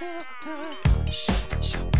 Shut, shh.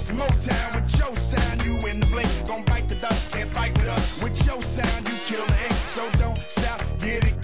This Motown with your sound, you in the blink. Gon' bite the dust, can't fight with us. With your sound, you kill the ink. So don't stop, get it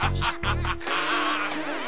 Ha ha ha ha ha!